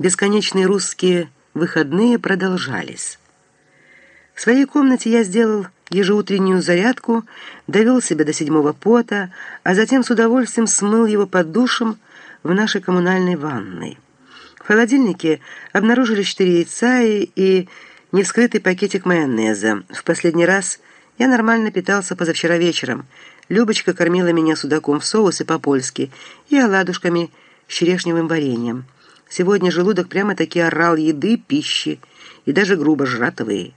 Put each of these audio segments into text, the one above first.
Бесконечные русские выходные продолжались. В своей комнате я сделал ежеутреннюю зарядку, довел себя до седьмого пота, а затем с удовольствием смыл его под душем в нашей коммунальной ванной. В холодильнике обнаружили четыре яйца и, и невскрытый пакетик майонеза. В последний раз я нормально питался позавчера вечером. Любочка кормила меня судаком в соусе по-польски и оладушками с черешневым вареньем. Сегодня желудок прямо-таки орал еды, пищи и даже грубо жратовые.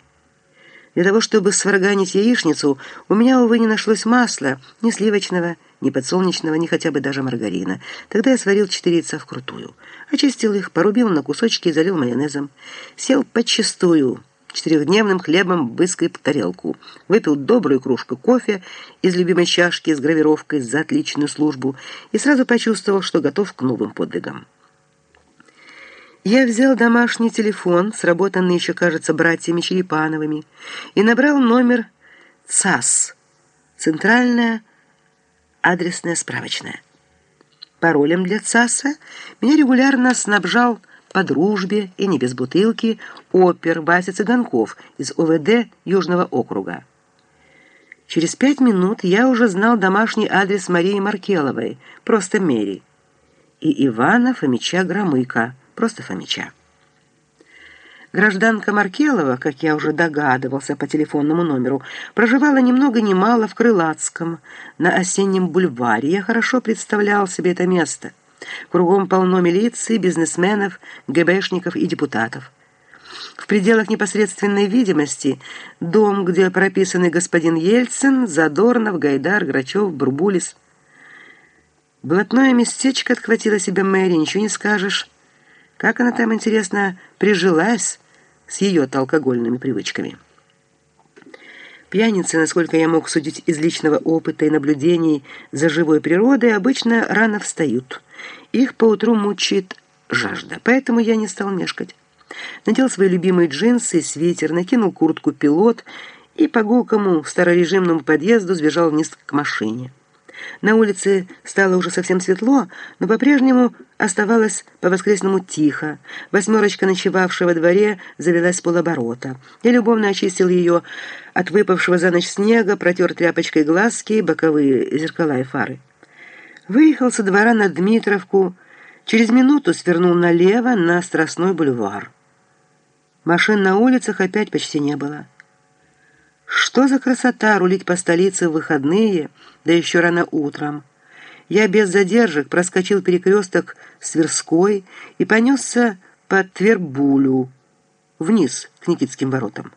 Для того, чтобы сварганить яичницу, у меня, увы, не нашлось масла, ни сливочного, ни подсолнечного, ни хотя бы даже маргарина. Тогда я сварил четыре яйца вкрутую. Очистил их, порубил на кусочки и залил майонезом. Сел подчистую, четырехдневным хлебом выскреб тарелку. Выпил добрую кружку кофе из любимой чашки с гравировкой за отличную службу и сразу почувствовал, что готов к новым подвигам. Я взял домашний телефон, сработанный еще, кажется, братьями Черепановыми, и набрал номер ЦАС, Центральная адресная справочная. Паролем для ЦАСа меня регулярно снабжал по дружбе и не без бутылки опер Вася Цыганков из ОВД Южного округа. Через пять минут я уже знал домашний адрес Марии Маркеловой, просто Мери, и Ивана Фомича Громыка, просто Фомича. Гражданка Маркелова, как я уже догадывался по телефонному номеру, проживала ни много ни мало в Крылатском, на осеннем бульваре. Я хорошо представлял себе это место. Кругом полно милиции, бизнесменов, ГБшников и депутатов. В пределах непосредственной видимости дом, где прописаны господин Ельцин, Задорнов, Гайдар, Грачев, Бурбулис. Блатное местечко отхватило себе Мэри, ничего не скажешь. Как она там, интересно, прижилась с ее-то алкогольными привычками? Пьяницы, насколько я мог судить из личного опыта и наблюдений за живой природой, обычно рано встают. Их поутру мучает жажда, поэтому я не стал мешкать. Надел свои любимые джинсы и свитер, накинул куртку-пилот и по гулкому старорежимному подъезду сбежал вниз к машине. На улице стало уже совсем светло, но по-прежнему оставалось по-воскресному тихо. Восьмерочка, ночевавшая во дворе, завелась с полоборота. Я любовно очистил ее от выпавшего за ночь снега, протер тряпочкой глазки, боковые зеркала и фары. Выехал со двора на Дмитровку, через минуту свернул налево на Страстной бульвар. Машин на улицах опять почти не было. Что за красота рулить по столице в выходные, да еще рано утром. Я без задержек проскочил перекресток с Тверской и понесся по Твербулю, вниз к Никитским воротам.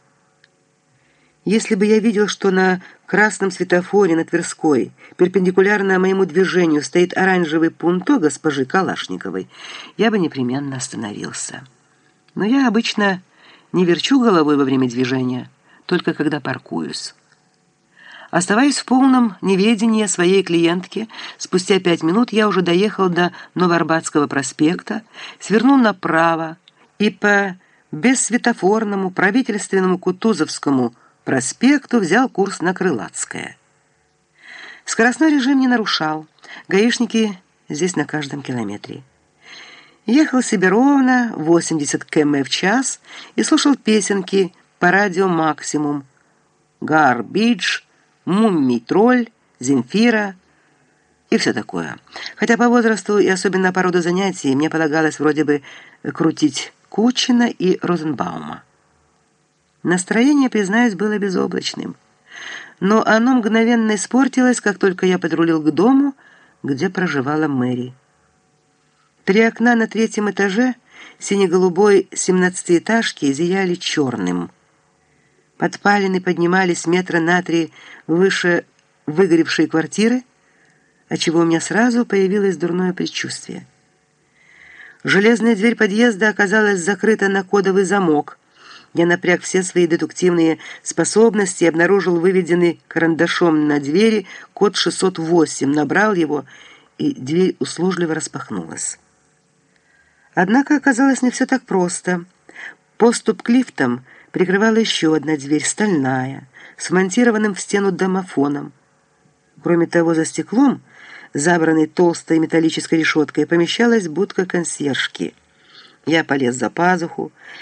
Если бы я видел, что на красном светофоре на Тверской, перпендикулярно моему движению, стоит оранжевый пунто госпожи Калашниковой, я бы непременно остановился. Но я обычно не верчу головой во время движения, только когда паркуюсь. Оставаясь в полном неведении своей клиентки, спустя пять минут я уже доехал до Новоарбатского проспекта, свернул направо и по бессветофорному правительственному Кутузовскому проспекту взял курс на Крылатское. Скоростной режим не нарушал, гаишники здесь на каждом километре. Ехал себе ровно 80 км в час и слушал песенки по радио «Максимум», «Гарбидж», «Мумий-тролль», «Земфира» и все такое. Хотя по возрасту и особенно по роду занятий мне полагалось вроде бы крутить Кучина и Розенбаума. Настроение, признаюсь, было безоблачным. Но оно мгновенно испортилось, как только я подрулил к дому, где проживала Мэри. Три окна на третьем этаже сине-голубой семнадцатиэтажки зияли черным – Подпалины поднимались метра на три выше выгоревшей квартиры, отчего у меня сразу появилось дурное предчувствие. Железная дверь подъезда оказалась закрыта на кодовый замок. Я напряг все свои дедуктивные способности и обнаружил выведенный карандашом на двери код 608, набрал его, и дверь услужливо распахнулась. Однако оказалось не все так просто. Поступ к лифтам — прикрывала еще одна дверь, стальная, с монтированным в стену домофоном. Кроме того, за стеклом, забранной толстой металлической решеткой, помещалась будка консьержки. Я полез за пазуху